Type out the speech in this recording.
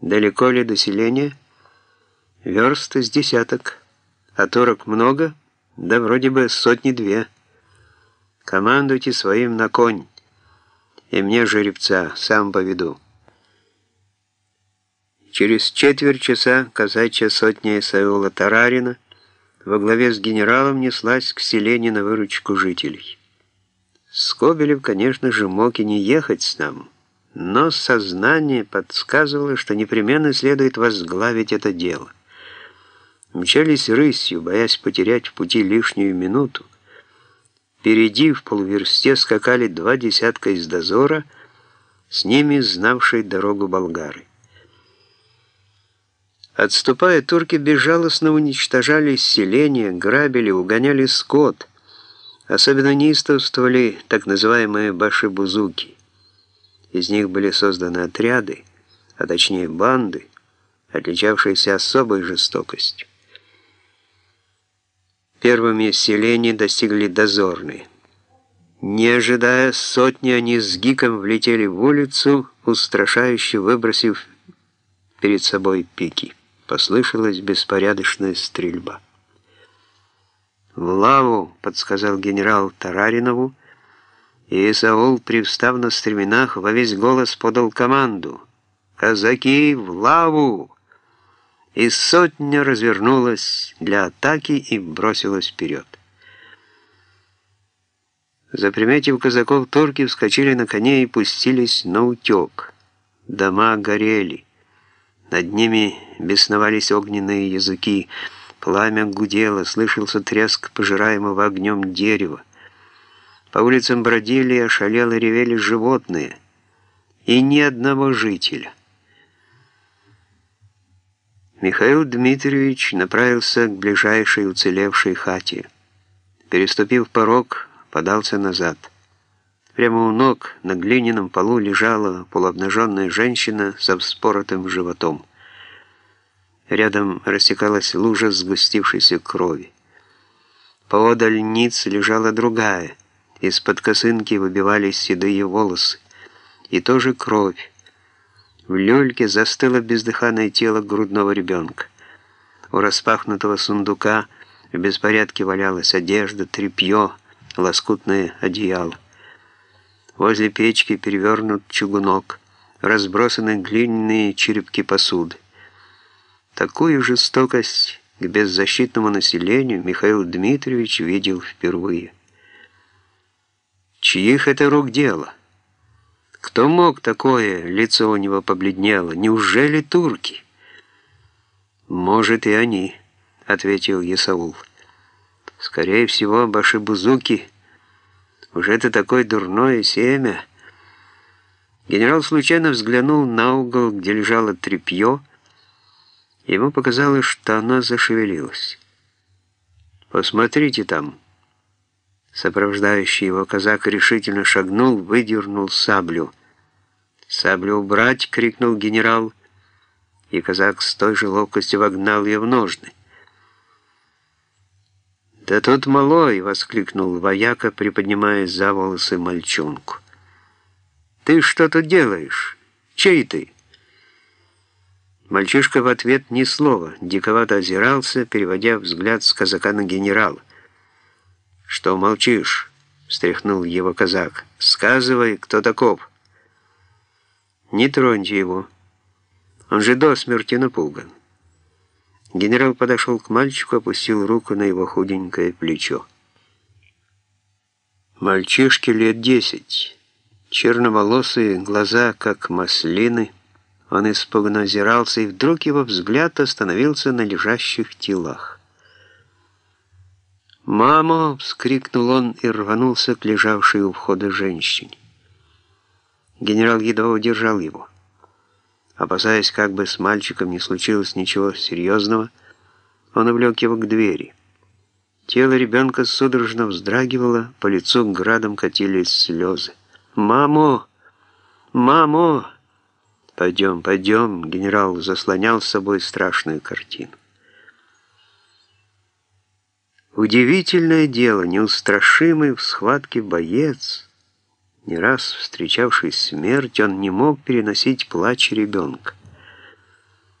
Далеко ли до селения? Верст с десяток. А турок много? Да вроде бы сотни-две. Командуйте своим на конь. И мне жеребца, сам поведу. Через четверть часа казачья сотня Исаула Тарарина во главе с генералом неслась к селению на выручку жителей. Скобелев, конечно же, мог и не ехать с нами, но сознание подсказывало, что непременно следует возглавить это дело. Мчались рысью, боясь потерять в пути лишнюю минуту. Впереди в полуверсте скакали два десятка из дозора, с ними знавшие дорогу болгары. Отступая, турки безжалостно уничтожали селения, грабили, угоняли скот. Особенно неистовствовали так называемые башибузуки. Из них были созданы отряды, а точнее банды, отличавшиеся особой жестокостью. Первыми селений достигли дозорные. Не ожидая сотни, они с гиком влетели в улицу, устрашающе выбросив перед собой пики. Послышалась беспорядочная стрельба. «В лаву!» — подсказал генерал Тараринову, и Исаул, привстав на стременах, во весь голос подал команду. «Казаки, в лаву!» И сотня развернулась для атаки и бросилась вперед. Заприметив казаков, турки вскочили на коне и пустились на утек. Дома горели. Над ними бесновались огненные языки, пламя гудело, слышался треск пожираемого огнем дерева. По улицам бродили ошалело ревели животные, и ни одного жителя. Михаил Дмитриевич направился к ближайшей уцелевшей хате. Переступив порог, подался назад. Прямо у ног на глиняном полу лежала полуобнаженная женщина со вспоротым животом. Рядом растекалась лужа сгустившейся крови. Поодаль ниц лежала другая. Из-под косынки выбивались седые волосы. И тоже кровь. В люльке застыло бездыханное тело грудного ребенка. У распахнутого сундука в беспорядке валялась одежда, тряпье, лоскутное одеяло. Возле печки перевернут чугунок, разбросаны глиняные черепки посуды. Такую жестокость к беззащитному населению Михаил Дмитриевич видел впервые. Чьих это рук дело? Кто мог такое? Лицо у него побледнело. Неужели турки? Может и они, ответил Исаул. Скорее всего, башибузуки уже это такое дурное семя. Генерал случайно взглянул на угол, где лежало тряпье. Ему показалось, что оно зашевелилось. «Посмотрите там». Сопровождающий его казак решительно шагнул, выдернул саблю. «Саблю убрать!» — крикнул генерал, и казак с той же ловкостью вогнал ее в ножны. «Да тут малой!» — воскликнул вояка, приподнимая за волосы мальчонку. «Ты что тут делаешь? Чей ты?» Мальчишка в ответ ни слова, диковато озирался, переводя взгляд с казака на генерала. «Что молчишь?» — встряхнул его казак. «Сказывай, кто таков?» «Не троньте его. Он же до смерти напуган». Генерал подошел к мальчику, опустил руку на его худенькое плечо. Мальчишке лет десять. Черноволосые, глаза как маслины. Он испуганно озирался, и вдруг его взгляд остановился на лежащих телах. «Мамо!» — вскрикнул он и рванулся к лежавшей у входа женщине. Генерал едва удержал его. Опасаясь, как бы с мальчиком не случилось ничего серьезного, он увлек его к двери. Тело ребенка судорожно вздрагивало, по лицу градом катились слезы. «Мамо! Мамо!» «Пойдем, пойдем!» Генерал заслонял с собой страшную картину. Удивительное дело, неустрашимый в схватке боец — не раз встречавший смерть, он не мог переносить плач ребенка.